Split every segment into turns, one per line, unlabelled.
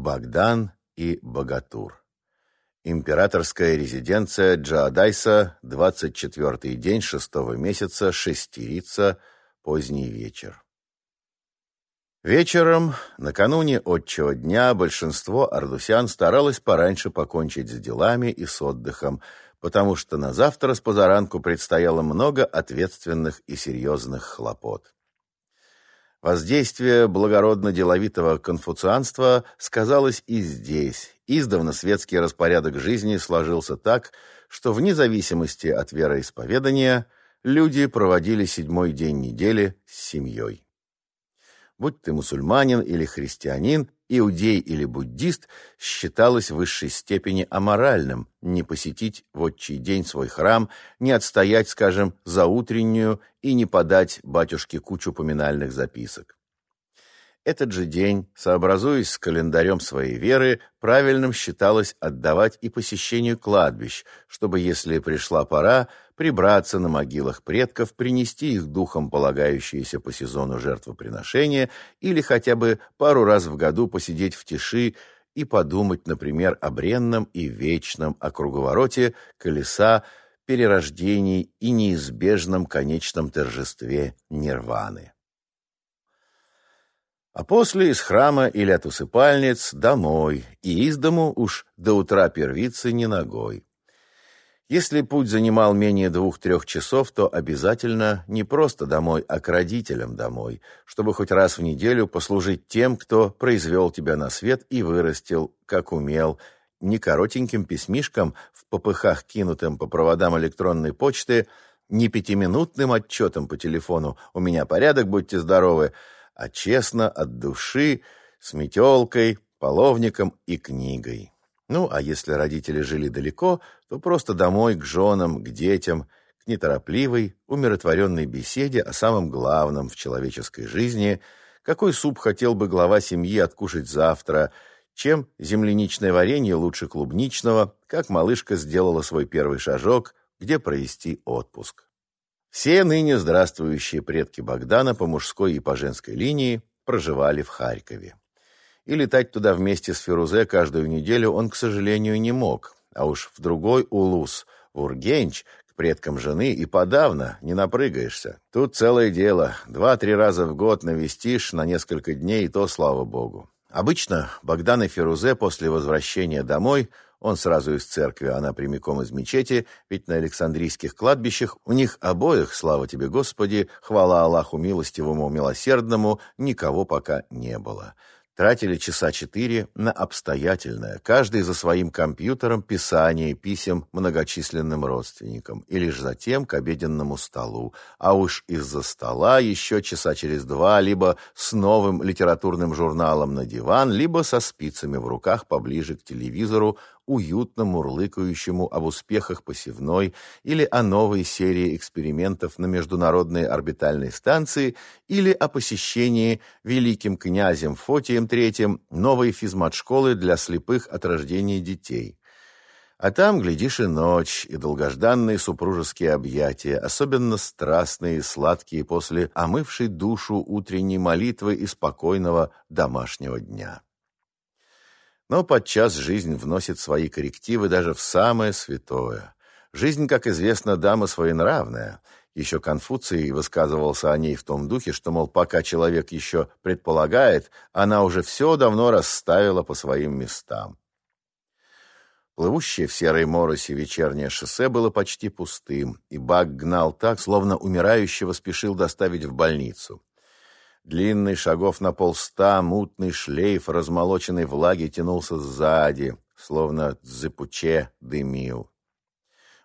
Богдан и Богатур. Императорская резиденция Джаадайса, 24-й день шестого месяца, Шестерица, поздний вечер. Вечером, накануне отчего дня, большинство ардусян старалось пораньше покончить с делами и с отдыхом, потому что на завтра с позаранку предстояло много ответственных и серьезных хлопот. Воздействие благородно-деловитого конфуцианства сказалось и здесь. Издавна светский распорядок жизни сложился так, что вне зависимости от вероисповедания люди проводили седьмой день недели с семьей. Будь ты мусульманин или христианин, иудей или буддист, считалось в высшей степени аморальным не посетить в отчий день свой храм, не отстоять, скажем, за утреннюю и не подать батюшке кучу поминальных записок. Этот же день, сообразуясь с календарем своей веры, правильным считалось отдавать и посещению кладбищ, чтобы, если пришла пора, прибраться на могилах предков, принести их духом полагающиеся по сезону жертвоприношения или хотя бы пару раз в году посидеть в тиши и подумать, например, о бренном и вечном, о круговороте колеса, перерождений и неизбежном конечном торжестве нирваны. А после из храма или от усыпальниц домой, и из дому уж до утра первицы не ногой. Если путь занимал менее двух-трех часов, то обязательно не просто домой, а к родителям домой, чтобы хоть раз в неделю послужить тем, кто произвел тебя на свет и вырастил, как умел, не коротеньким письмишком в попыхах, кинутым по проводам электронной почты, не пятиминутным отчетом по телефону «У меня порядок, будьте здоровы», а честно, от души, с метелкой, половником и книгой. Ну, а если родители жили далеко, то просто домой, к женам, к детям, к неторопливой, умиротворенной беседе о самом главном в человеческой жизни, какой суп хотел бы глава семьи откушать завтра, чем земляничное варенье лучше клубничного, как малышка сделала свой первый шажок, где провести отпуск. Все ныне здравствующие предки Богдана по мужской и по женской линии проживали в Харькове и летать туда вместе с Фирузе каждую неделю он, к сожалению, не мог. А уж в другой улус, в Ургенч, к предкам жены и подавно не напрыгаешься. Тут целое дело. Два-три раза в год навестишь на несколько дней, и то слава богу. Обычно Богдан и Фирузе после возвращения домой он сразу из церкви, а она прямиком из мечети, ведь на Александрийских кладбищах у них обоих, слава тебе, Господи, хвала Аллаху милостивому, милосердному, никого пока не было тратили часа четыре на обстоятельное, каждый за своим компьютером, писание писем многочисленным родственникам, и лишь затем к обеденному столу, а уж из-за стола еще часа через два либо с новым литературным журналом на диван, либо со спицами в руках поближе к телевизору, уютно мурлыкающему об успехах посевной или о новой серии экспериментов на Международной орбитальной станции или о посещении великим князем Фотием III новой физмат-школы для слепых от рождения детей. А там, глядишь, и ночь, и долгожданные супружеские объятия, особенно страстные и сладкие после омывшей душу утренней молитвы и спокойного домашнего дня. Но подчас жизнь вносит свои коррективы даже в самое святое. Жизнь, как известно, дама своенравная. Еще Конфуций высказывался о ней в том духе, что, мол, пока человек еще предполагает, она уже все давно расставила по своим местам. Плывущее в серой моросе вечернее шоссе было почти пустым, и Бак гнал так, словно умирающего спешил доставить в больницу. Длинный, шагов на полста, мутный шлейф размолоченной влаги тянулся сзади, словно зыпуче дымил.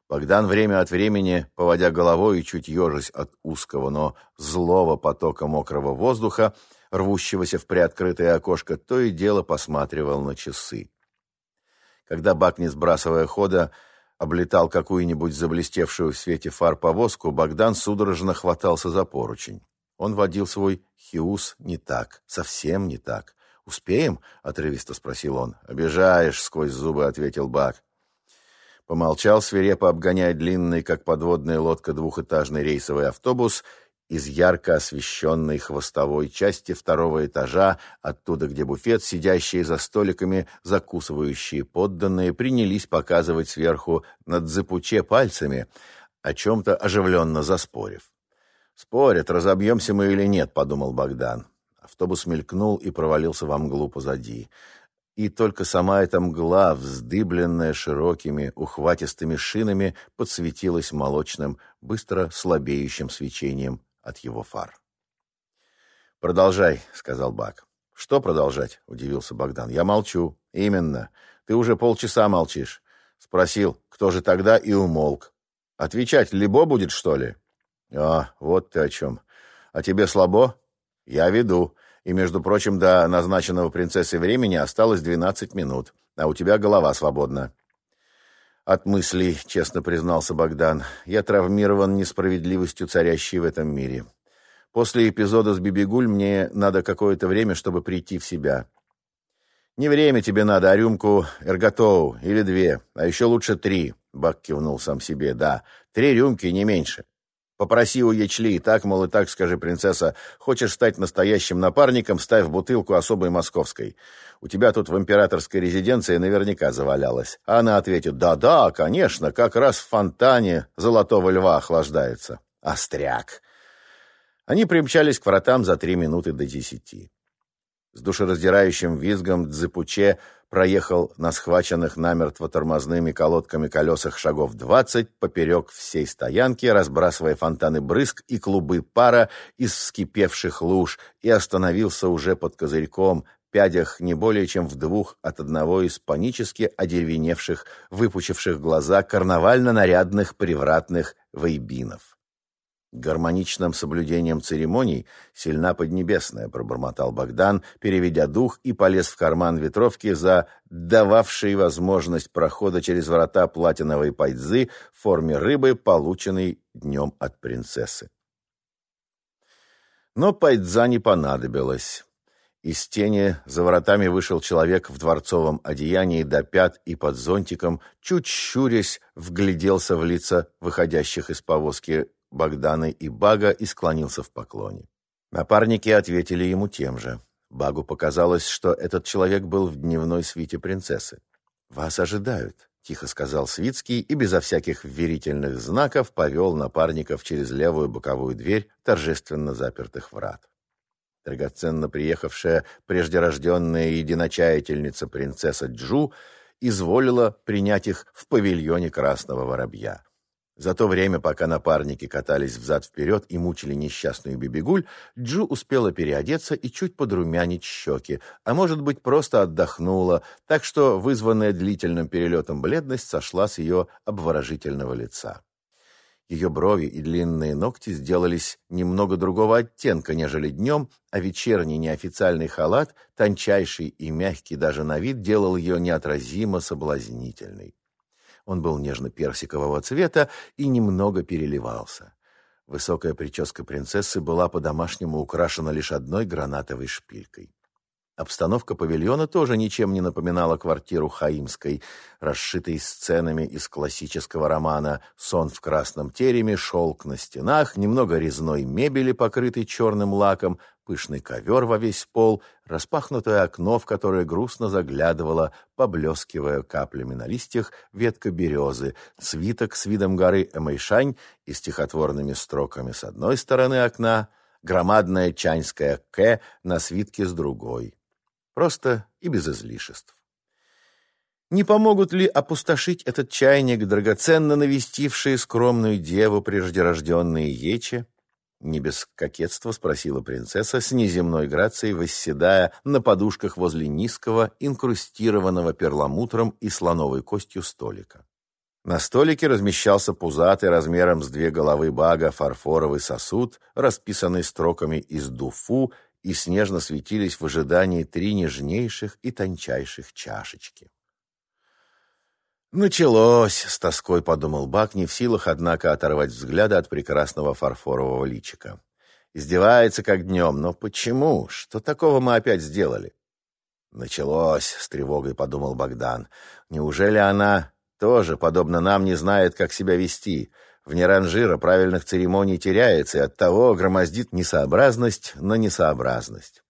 Богдан время от времени, поводя головой и чуть ежась от узкого, но злого потока мокрого воздуха, рвущегося в приоткрытое окошко, то и дело посматривал на часы. Когда Бак, не сбрасывая хода, облетал какую-нибудь заблестевшую в свете фар повозку, Богдан судорожно хватался за поручень. Он водил свой хиус не так, совсем не так. «Успеем?» — отрывисто спросил он. «Обижаешь», — сквозь зубы ответил Бак. Помолчал, свирепо обгоняя длинный, как подводная лодка, двухэтажный рейсовый автобус, из ярко освещенной хвостовой части второго этажа, оттуда, где буфет, сидящие за столиками, закусывающие подданные, принялись показывать сверху над запуче пальцами, о чем-то оживленно заспорив. «Спорят, разобьемся мы или нет», — подумал Богдан. Автобус мелькнул и провалился во мглу позади. И только сама эта мгла, вздыбленная широкими, ухватистыми шинами, подсветилась молочным, быстро слабеющим свечением от его фар. «Продолжай», — сказал Бак. «Что продолжать?» — удивился Богдан. «Я молчу». «Именно. Ты уже полчаса молчишь». Спросил, кто же тогда, и умолк. «Отвечать либо будет, что ли?» «А, вот ты о чем. А тебе слабо?» «Я веду. И, между прочим, до назначенного принцессой времени осталось двенадцать минут, а у тебя голова свободна». «От мыслей», — честно признался Богдан. «Я травмирован несправедливостью, царящей в этом мире. После эпизода с Бибигуль мне надо какое-то время, чтобы прийти в себя». «Не время тебе надо, а рюмку эрготоу или две, а еще лучше три», — Бак кивнул сам себе. «Да, три рюмки, не меньше». Попроси у Ячли, так, мол, и так скажи, принцесса, хочешь стать настоящим напарником, ставь бутылку особой московской. У тебя тут в императорской резиденции наверняка завалялась. А она ответит, да-да, конечно, как раз в фонтане золотого льва охлаждается. Остряк. Они примчались к вратам за три минуты до десяти. С душераздирающим визгом Дзепуче проехал на схваченных намертво тормозными колодками колесах шагов двадцать поперек всей стоянки, разбрасывая фонтаны брызг и клубы пара из вскипевших луж, и остановился уже под козырьком, пядях не более чем в двух от одного из панически одеревеневших, выпучивших глаза карнавально-нарядных привратных вейбинов. Гармоничным соблюдением церемоний сильна Поднебесная, пробормотал Богдан, переведя дух и полез в карман ветровки за дававшей возможность прохода через врата платиновой пайдзы в форме рыбы, полученной днем от принцессы. Но пайдза не понадобилась. Из тени за воротами вышел человек в дворцовом одеянии до пят и под зонтиком, чуть щурясь, вгляделся в лица выходящих из повозки Богдана и Бага и склонился в поклоне. Напарники ответили ему тем же. Багу показалось, что этот человек был в дневной свите принцессы. «Вас ожидают», — тихо сказал Свицкий и безо всяких верительных знаков повел напарников через левую боковую дверь торжественно запертых врат. Драгоценно приехавшая преждерожденная единочаятельница принцесса Джу изволила принять их в павильоне Красного Воробья. За то время, пока напарники катались взад-вперед и мучили несчастную Бибигуль, Джу успела переодеться и чуть подрумянить щеки, а может быть, просто отдохнула, так что вызванная длительным перелетом бледность сошла с ее обворожительного лица. Ее брови и длинные ногти сделались немного другого оттенка, нежели днем, а вечерний неофициальный халат, тончайший и мягкий даже на вид, делал ее неотразимо соблазнительной. Он был нежно-персикового цвета и немного переливался. Высокая прическа принцессы была по-домашнему украшена лишь одной гранатовой шпилькой. Обстановка павильона тоже ничем не напоминала квартиру Хаимской, расшитой сценами из классического романа «Сон в красном тереме», шелк на стенах, немного резной мебели, покрытой черным лаком, пышный ковер во весь пол, распахнутое окно, в которое грустно заглядывала, поблескивая каплями на листьях, ветка березы, свиток с видом горы Эмэйшань и стихотворными строками с одной стороны окна, громадная чаньская «К» на свитке с другой просто и без излишеств. Не помогут ли опустошить этот чайник, драгоценно навестившие скромную деву преждерожденные ечи? Не без кокетства спросила принцесса с неземной грацией, восседая на подушках возле низкого, инкрустированного перламутром и слоновой костью столика. На столике размещался пузатый размером с две головы бага фарфоровый сосуд, расписанный строками из дуфу и снежно светились в ожидании три нежнейших и тончайших чашечки. «Началось!» — с тоской подумал Бак, не в силах, однако, оторвать взгляда от прекрасного фарфорового личика. Издевается, как днем, но почему? Что такого мы опять сделали? «Началось!» — с тревогой подумал Богдан. «Неужели она тоже, подобно нам, не знает, как себя вести? Вне ранжира правильных церемоний теряется, и оттого громоздит несообразность на несообразность.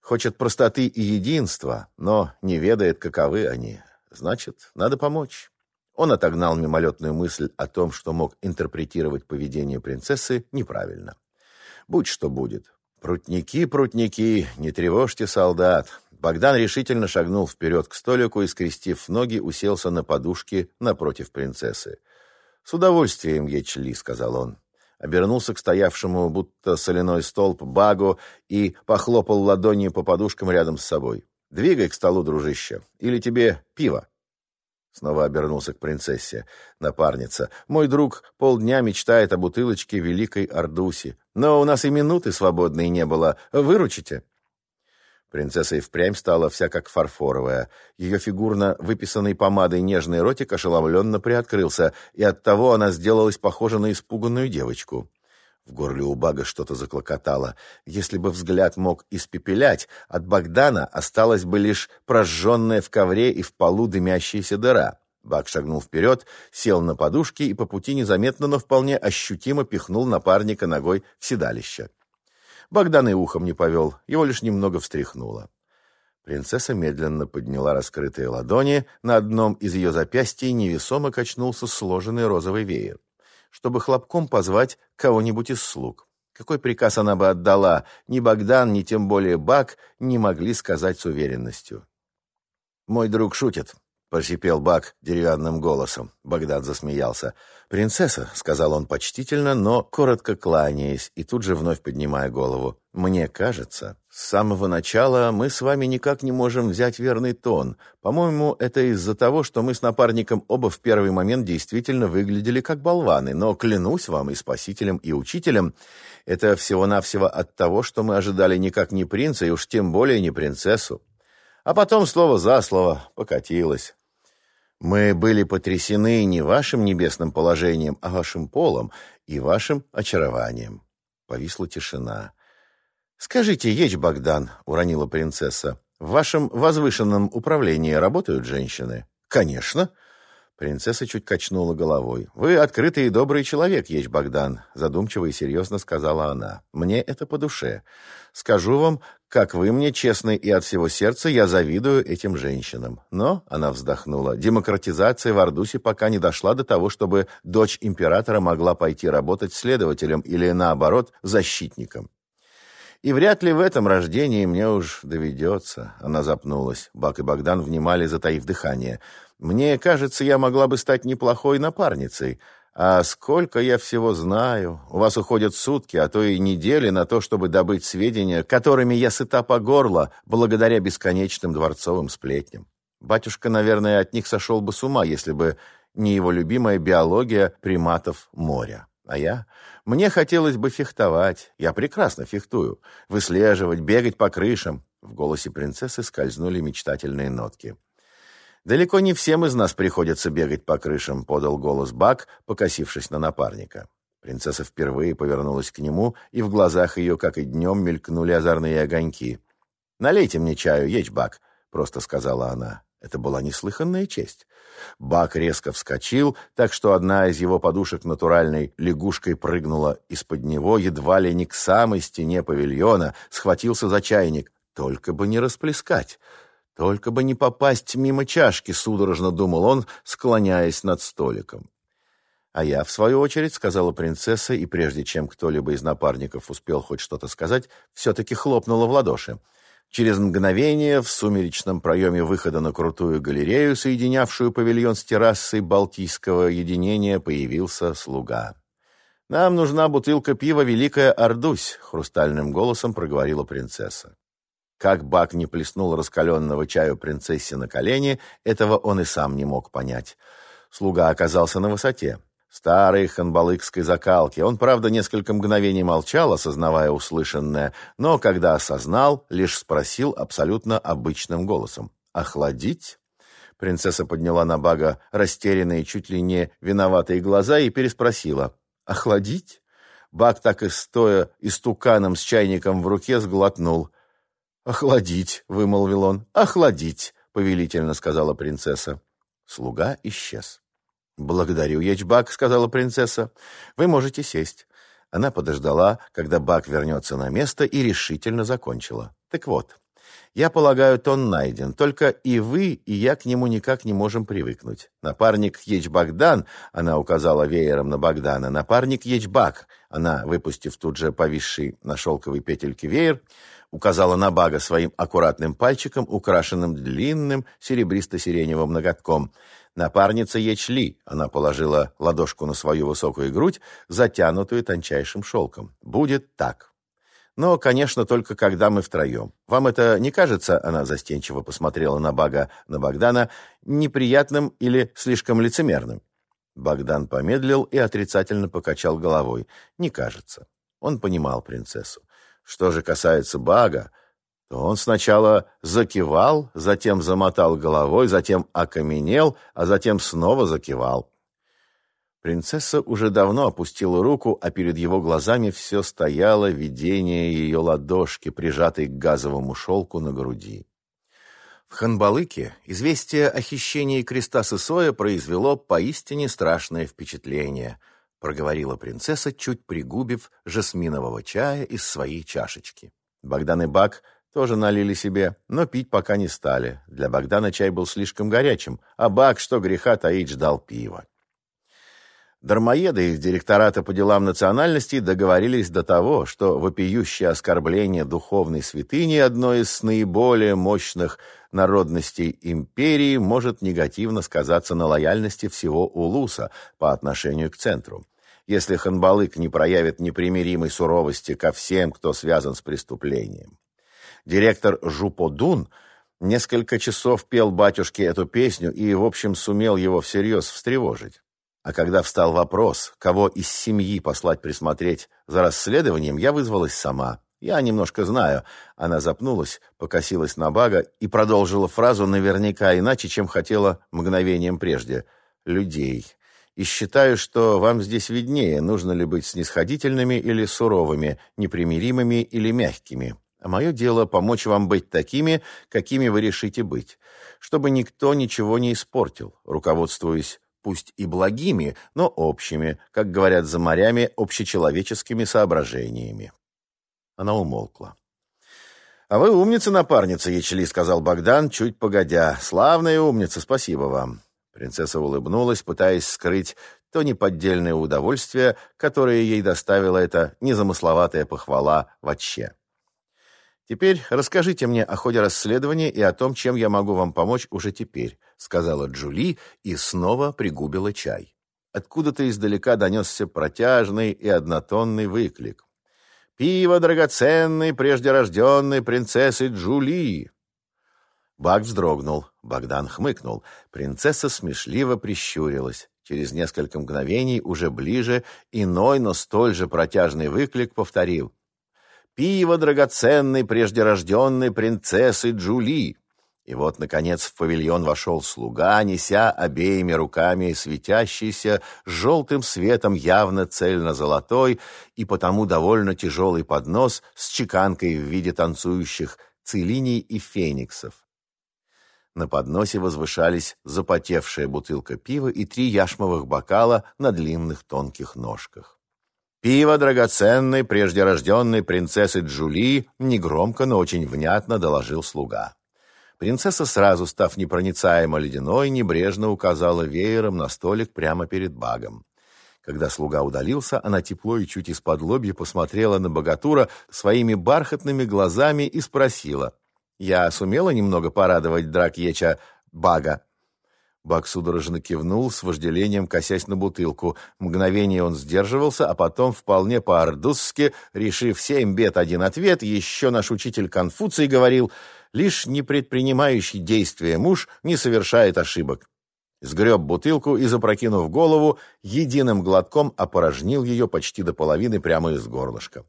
Хочет простоты и единства, но не ведает, каковы они. Значит, надо помочь. Он отогнал мимолетную мысль о том, что мог интерпретировать поведение принцессы неправильно. Будь что будет. Прутники, прутники, не тревожьте солдат. Богдан решительно шагнул вперед к столику и, скрестив ноги, уселся на подушке напротив принцессы. «С удовольствием, Ечли», — сказал он. Обернулся к стоявшему, будто соляной столб, багу и похлопал ладонью по подушкам рядом с собой. «Двигай к столу, дружище, или тебе пиво». Снова обернулся к принцессе. Напарница. «Мой друг полдня мечтает о бутылочке Великой Ардуси. Но у нас и минуты свободной не было. Выручите?» Принцесса и впрямь стала вся как фарфоровая. Ее фигурно выписанный помадой нежный ротик ошеломленно приоткрылся, и оттого она сделалась похожа на испуганную девочку. В горле у Бага что-то заклокотало. Если бы взгляд мог испепелять, от Богдана осталась бы лишь прожженная в ковре и в полу дымящаяся дыра. Баг шагнул вперед, сел на подушки и по пути незаметно, но вполне ощутимо пихнул напарника ногой в седалище. Богдан и ухом не повел, его лишь немного встряхнуло. Принцесса медленно подняла раскрытые ладони, на одном из ее запястий невесомо качнулся сложенный розовый веер, чтобы хлопком позвать кого-нибудь из слуг. Какой приказ она бы отдала, ни Богдан, ни тем более Бак не могли сказать с уверенностью. «Мой друг шутит», — прошипел Бак деревянным голосом. Богдан засмеялся. «Принцесса», — сказал он почтительно, но коротко кланяясь и тут же вновь поднимая голову. «Мне кажется, с самого начала мы с вами никак не можем взять верный тон. По-моему, это из-за того, что мы с напарником оба в первый момент действительно выглядели как болваны. Но клянусь вам и спасителем, и учителем, это всего-навсего от того, что мы ожидали никак не принца, и уж тем более не принцессу. А потом слово за слово покатилось. Мы были потрясены не вашим небесным положением, а вашим полом и вашим очарованием. Повисла тишина. «Скажите, Ечь Богдан», — уронила принцесса, — «в вашем возвышенном управлении работают женщины?» «Конечно», Принцесса чуть качнула головой. «Вы открытый и добрый человек, Ечь Богдан», — задумчиво и серьезно сказала она. «Мне это по душе. Скажу вам, как вы мне честны и от всего сердца, я завидую этим женщинам. Но, — она вздохнула, — демократизация в Ардусе пока не дошла до того, чтобы дочь императора могла пойти работать следователем или, наоборот, защитником. И вряд ли в этом рождении мне уж доведется. Она запнулась. Бак и Богдан внимали, затаив дыхание. Мне кажется, я могла бы стать неплохой напарницей. А сколько я всего знаю. У вас уходят сутки, а то и недели на то, чтобы добыть сведения, которыми я сыта по горло, благодаря бесконечным дворцовым сплетням. Батюшка, наверное, от них сошел бы с ума, если бы не его любимая биология приматов моря. А я? Мне хотелось бы фехтовать. Я прекрасно фехтую. Выслеживать, бегать по крышам. В голосе принцессы скользнули мечтательные нотки. «Далеко не всем из нас приходится бегать по крышам», — подал голос Бак, покосившись на напарника. Принцесса впервые повернулась к нему, и в глазах ее, как и днем, мелькнули озорные огоньки. «Налейте мне чаю, ечь, Бак», — просто сказала она. Это была неслыханная честь. Бак резко вскочил, так что одна из его подушек натуральной лягушкой прыгнула из-под него, едва ли не к самой стене павильона, схватился за чайник. Только бы не расплескать. Только бы не попасть мимо чашки, судорожно думал он, склоняясь над столиком. А я, в свою очередь, сказала принцесса, и прежде чем кто-либо из напарников успел хоть что-то сказать, все-таки хлопнула в ладоши. Через мгновение в сумеречном проеме выхода на крутую галерею, соединявшую павильон с террасой Балтийского единения, появился слуга. «Нам нужна бутылка пива «Великая Ордусь», — хрустальным голосом проговорила принцесса. Как Бак не плеснул раскаленного чаю принцессе на колени, этого он и сам не мог понять. Слуга оказался на высоте. Старый ханбалыкской закалки. Он, правда, несколько мгновений молчал, осознавая услышанное, но когда осознал, лишь спросил абсолютно обычным голосом. «Охладить?» Принцесса подняла на Бага растерянные, чуть ли не виноватые глаза и переспросила. «Охладить?» Баг так и стоя истуканом с чайником в руке сглотнул – «Охладить», — вымолвил он. «Охладить», — повелительно сказала принцесса. Слуга исчез. «Благодарю, Ечбак», — сказала принцесса. «Вы можете сесть». Она подождала, когда Бак вернется на место, и решительно закончила. «Так вот, я полагаю, тон найден, только и вы, и я к нему никак не можем привыкнуть. Напарник Ечбагдан, она указала веером на Богдана, напарник Ечбак, она, выпустив тут же повисший на шелковой петельке веер, указала на Бага своим аккуратным пальчиком, украшенным длинным серебристо-сиреневым ноготком. Напарница Ечли, она положила ладошку на свою высокую грудь, затянутую тончайшим шелком. Будет так. Но, конечно, только когда мы втроем. Вам это не кажется, она застенчиво посмотрела на Бага, на Богдана, неприятным или слишком лицемерным? Богдан помедлил и отрицательно покачал головой. Не кажется. Он понимал принцессу. Что же касается Бага, то он сначала закивал, затем замотал головой, затем окаменел, а затем снова закивал. Принцесса уже давно опустила руку, а перед его глазами все стояло видение ее ладошки, прижатой к газовому шелку на груди. В Ханбалыке известие о хищении креста Сысоя произвело поистине страшное впечатление, проговорила принцесса, чуть пригубив жасминового чая из своей чашечки. Богдан и Бак тоже налили себе, но пить пока не стали. Для Богдана чай был слишком горячим, а Бак, что греха таить, ждал пива. Дармоеды из директората по делам национальностей договорились до того, что вопиющее оскорбление духовной святыни одной из наиболее мощных народностей империи может негативно сказаться на лояльности всего Улуса по отношению к центру. Если Ханбалык не проявит непримиримой суровости ко всем, кто связан с преступлением. Директор Жуподун несколько часов пел батюшке эту песню и, в общем, сумел его всерьез встревожить. А когда встал вопрос, кого из семьи послать присмотреть за расследованием, я вызвалась сама. Я немножко знаю. Она запнулась, покосилась на Бага и продолжила фразу наверняка иначе, чем хотела мгновением прежде. «Людей. И считаю, что вам здесь виднее, нужно ли быть снисходительными или суровыми, непримиримыми или мягкими. А мое дело помочь вам быть такими, какими вы решите быть, чтобы никто ничего не испортил, руководствуясь пусть и благими, но общими, как говорят за морями, общечеловеческими соображениями. Она умолкла. «А вы умница, напарница, Ячли», — сказал Богдан, чуть погодя. «Славная умница, спасибо вам». Принцесса улыбнулась, пытаясь скрыть то неподдельное удовольствие, которое ей доставила эта незамысловатая похвала вообще. «Теперь расскажите мне о ходе расследования и о том, чем я могу вам помочь уже теперь», сказала Джули и снова пригубила чай. Откуда-то издалека донесся протяжный и однотонный выклик. «Пиво драгоценной, преждерожденной принцессы Джули!» Бак вздрогнул, Богдан хмыкнул. Принцесса смешливо прищурилась. Через несколько мгновений, уже ближе, иной, но столь же протяжный выклик повторил пиво драгоценной преждерожденной принцессы Джули. И вот, наконец, в павильон вошел слуга, неся обеими руками светящийся желтым светом явно цельно-золотой и потому довольно тяжелый поднос с чеканкой в виде танцующих целиний и фениксов. На подносе возвышались запотевшая бутылка пива и три яшмовых бокала на длинных тонких ножках. Пиво драгоценной, прежде рожденной принцессы Джули, негромко, но очень внятно доложил слуга. Принцесса, сразу став непроницаемо ледяной, небрежно указала веером на столик прямо перед багом. Когда слуга удалился, она тепло и чуть из-под лобья посмотрела на богатура своими бархатными глазами и спросила. «Я сумела немного порадовать Дракьеча Бага?» Бак судорожно кивнул, с вожделением косясь на бутылку. Мгновение он сдерживался, а потом, вполне по-ордусски, решив семь бед один ответ, еще наш учитель Конфуций говорил, лишь непредпринимающий действия муж не совершает ошибок. Сгреб бутылку и, запрокинув голову, единым глотком опорожнил ее почти до половины прямо из горлышка.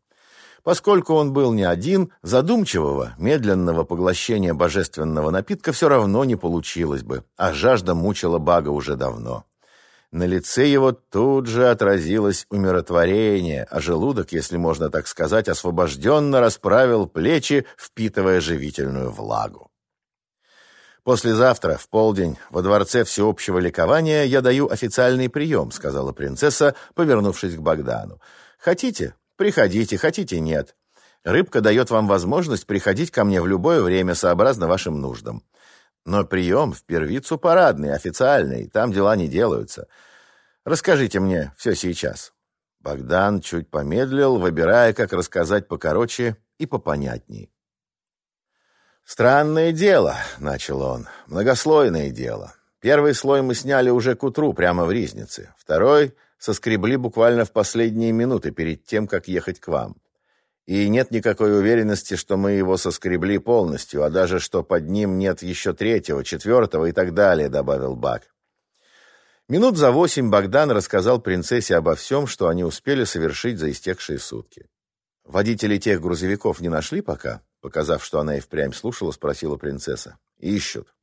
Поскольку он был не один, задумчивого, медленного поглощения божественного напитка все равно не получилось бы, а жажда мучила Бага уже давно. На лице его тут же отразилось умиротворение, а желудок, если можно так сказать, освобожденно расправил плечи, впитывая живительную влагу. «Послезавтра, в полдень, во дворце всеобщего ликования я даю официальный прием», — сказала принцесса, повернувшись к Богдану. «Хотите? Приходите, хотите — нет. Рыбка дает вам возможность приходить ко мне в любое время, сообразно вашим нуждам. Но прием в первицу парадный, официальный, там дела не делаются. Расскажите мне все сейчас». Богдан чуть помедлил, выбирая, как рассказать покороче и попонятней. «Странное дело», — начал он, — «многослойное дело. Первый слой мы сняли уже к утру, прямо в Ризнице. Второй соскребли буквально в последние минуты перед тем, как ехать к вам. И нет никакой уверенности, что мы его соскребли полностью, а даже что под ним нет еще третьего, четвертого и так далее», — добавил Бак. Минут за восемь Богдан рассказал принцессе обо всем, что они успели совершить за истекшие сутки. Водители тех грузовиков не нашли пока? Показав, что она и впрямь слушала, спросила принцесса. «Ищут.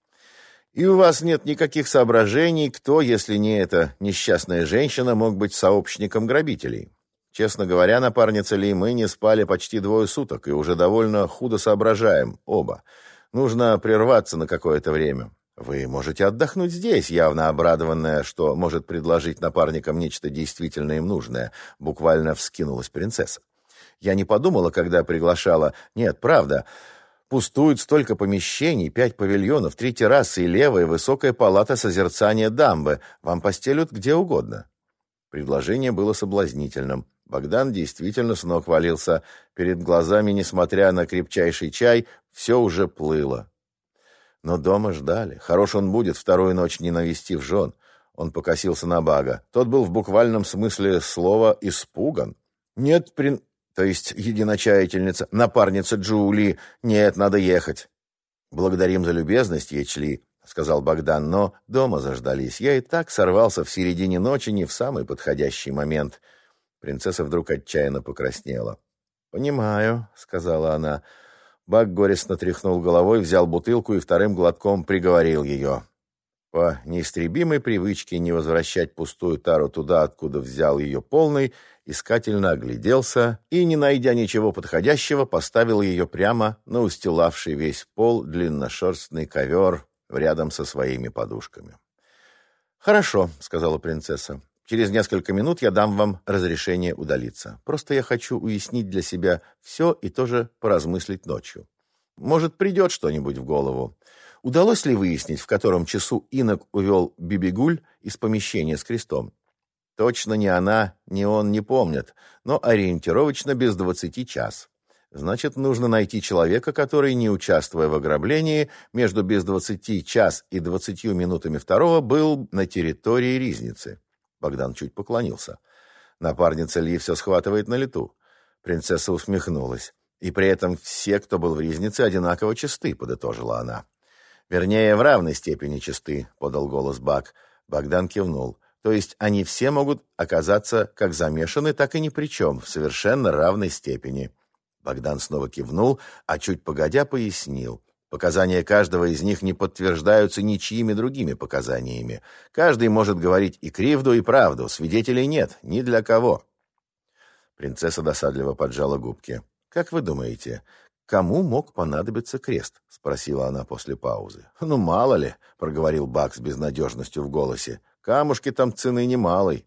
И у вас нет никаких соображений, кто, если не эта несчастная женщина, мог быть сообщником грабителей. Честно говоря, напарница Ли, мы не спали почти двое суток и уже довольно худо соображаем, оба. Нужно прерваться на какое-то время. Вы можете отдохнуть здесь, явно обрадованная, что может предложить напарникам нечто действительно им нужное, буквально вскинулась принцесса. Я не подумала, когда приглашала. Нет, правда. Пустует столько помещений, пять павильонов, три террасы и левая высокая палата созерцания дамбы. Вам постелют где угодно. Предложение было соблазнительным. Богдан действительно с ног валился. Перед глазами, несмотря на крепчайший чай, все уже плыло. Но дома ждали. Хорош он будет, вторую ночь не навестив жен. Он покосился на Бага. Тот был в буквальном смысле слова испуган. «Нет, прин то есть единочаятельница, напарница Джули. Нет, надо ехать. Благодарим за любезность, Ечли, сказал Богдан, но дома заждались. Я и так сорвался в середине ночи не в самый подходящий момент. Принцесса вдруг отчаянно покраснела. «Понимаю», — сказала она. Баг горестно тряхнул головой, взял бутылку и вторым глотком приговорил ее. По неистребимой привычке не возвращать пустую тару туда, откуда взял ее полный, искательно огляделся и, не найдя ничего подходящего, поставил ее прямо на устилавший весь пол длинношерстный ковер рядом со своими подушками. «Хорошо», — сказала принцесса. «Через несколько минут я дам вам разрешение удалиться. Просто я хочу уяснить для себя все и тоже поразмыслить ночью. Может, придет что-нибудь в голову. Удалось ли выяснить, в котором часу инок увел Бибигуль из помещения с крестом? Точно ни она, ни он не помнят, но ориентировочно без двадцати час. Значит, нужно найти человека, который, не участвуя в ограблении, между без двадцати час и двадцатью минутами второго был на территории Ризницы. Богдан чуть поклонился. Напарница Ли все схватывает на лету. Принцесса усмехнулась. И при этом все, кто был в Ризнице, одинаково чисты, подытожила она. Вернее, в равной степени чисты, подал голос Бак. Богдан кивнул. То есть они все могут оказаться как замешаны, так и ни при чем, в совершенно равной степени. Богдан снова кивнул, а чуть погодя пояснил. Показания каждого из них не подтверждаются ничьими другими показаниями. Каждый может говорить и кривду, и правду. Свидетелей нет, ни для кого. Принцесса досадливо поджала губки. «Как вы думаете, кому мог понадобиться крест?» — спросила она после паузы. «Ну, мало ли», — проговорил Бакс с безнадежностью в голосе. Камушки там цены немалой.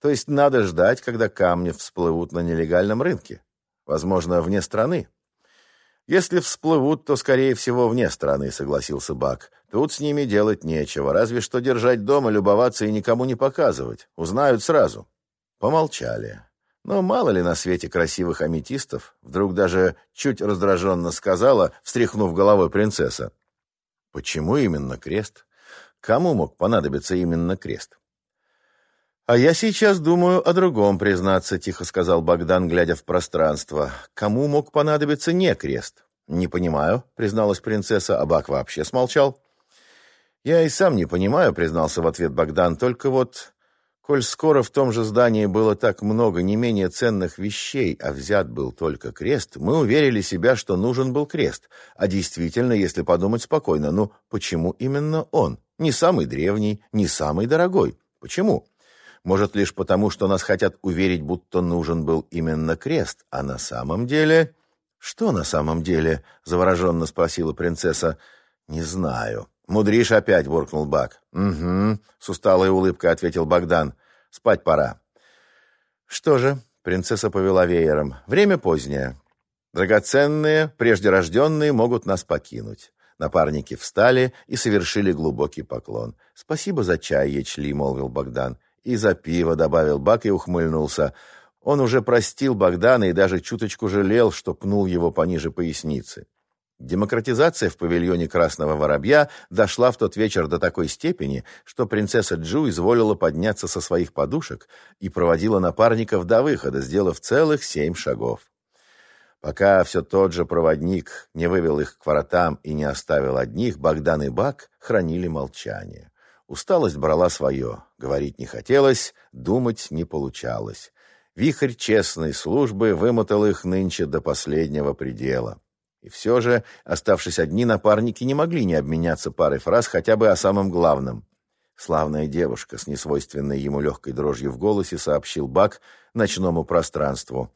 То есть надо ждать, когда камни всплывут на нелегальном рынке. Возможно, вне страны. Если всплывут, то, скорее всего, вне страны, согласился Бак. Тут с ними делать нечего, разве что держать дома, любоваться и никому не показывать. Узнают сразу. Помолчали. Но мало ли на свете красивых аметистов, вдруг даже чуть раздраженно сказала, встряхнув головой принцесса. Почему именно крест? Кому мог понадобиться именно крест? «А я сейчас думаю о другом, признаться», — тихо сказал Богдан, глядя в пространство. «Кому мог понадобиться не крест?» «Не понимаю», — призналась принцесса, а Бак вообще смолчал. «Я и сам не понимаю», — признался в ответ Богдан, «только вот Коль скоро в том же здании было так много не менее ценных вещей, а взят был только крест, мы уверили себя, что нужен был крест. А действительно, если подумать спокойно, ну почему именно он? Не самый древний, не самый дорогой. Почему? Может, лишь потому, что нас хотят уверить, будто нужен был именно крест, а на самом деле... «Что на самом деле?» — завороженно спросила принцесса. «Не знаю». «Мудришь опять», — буркнул Бак. «Угу», — с усталой улыбкой ответил Богдан. «Спать пора». «Что же?» — принцесса повела веером. «Время позднее. Драгоценные, прежде рожденные могут нас покинуть». Напарники встали и совершили глубокий поклон. «Спасибо за чай, Ечли», — молвил Богдан. «И за пиво», — добавил Бак и ухмыльнулся. Он уже простил Богдана и даже чуточку жалел, что пнул его пониже поясницы. Демократизация в павильоне Красного Воробья дошла в тот вечер до такой степени, что принцесса Джу изволила подняться со своих подушек и проводила напарников до выхода, сделав целых семь шагов. Пока все тот же проводник не вывел их к воротам и не оставил одних, Богдан и Бак хранили молчание. Усталость брала свое, говорить не хотелось, думать не получалось. Вихрь честной службы вымотал их нынче до последнего предела. И все же, оставшись одни, напарники не могли не обменяться парой фраз хотя бы о самом главном. Славная девушка с несвойственной ему легкой дрожью в голосе сообщил Бак ночному пространству.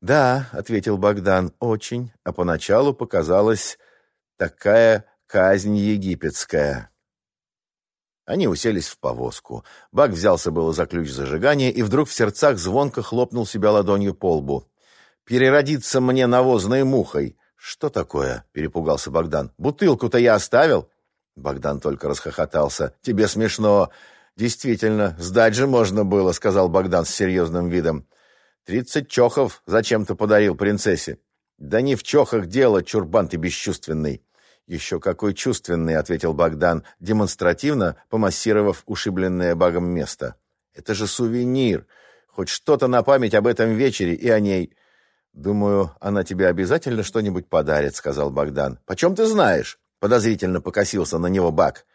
«Да», — ответил Богдан, — «очень, а поначалу показалась такая казнь египетская». Они уселись в повозку. Бак взялся было за ключ зажигания и вдруг в сердцах звонко хлопнул себя ладонью по лбу. «Переродиться мне навозной мухой!» «Что такое?» — перепугался Богдан. «Бутылку-то я оставил?» Богдан только расхохотался. «Тебе смешно». «Действительно, сдать же можно было», — сказал Богдан с серьезным видом. «Тридцать чохов зачем-то подарил принцессе». «Да не в чохах дело, чурбан ты бесчувственный». «Еще какой чувственный», — ответил Богдан, демонстративно помассировав ушибленное багом место. «Это же сувенир. Хоть что-то на память об этом вечере и о ней». «Думаю, она тебе обязательно что-нибудь подарит», — сказал Богдан. «Почем ты знаешь?» — подозрительно покосился на него Бак.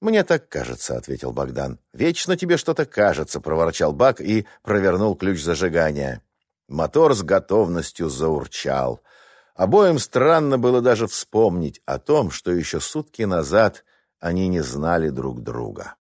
«Мне так кажется», — ответил Богдан. «Вечно тебе что-то кажется», — проворчал Бак и провернул ключ зажигания. Мотор с готовностью заурчал. Обоим странно было даже вспомнить о том, что еще сутки назад они не знали друг друга.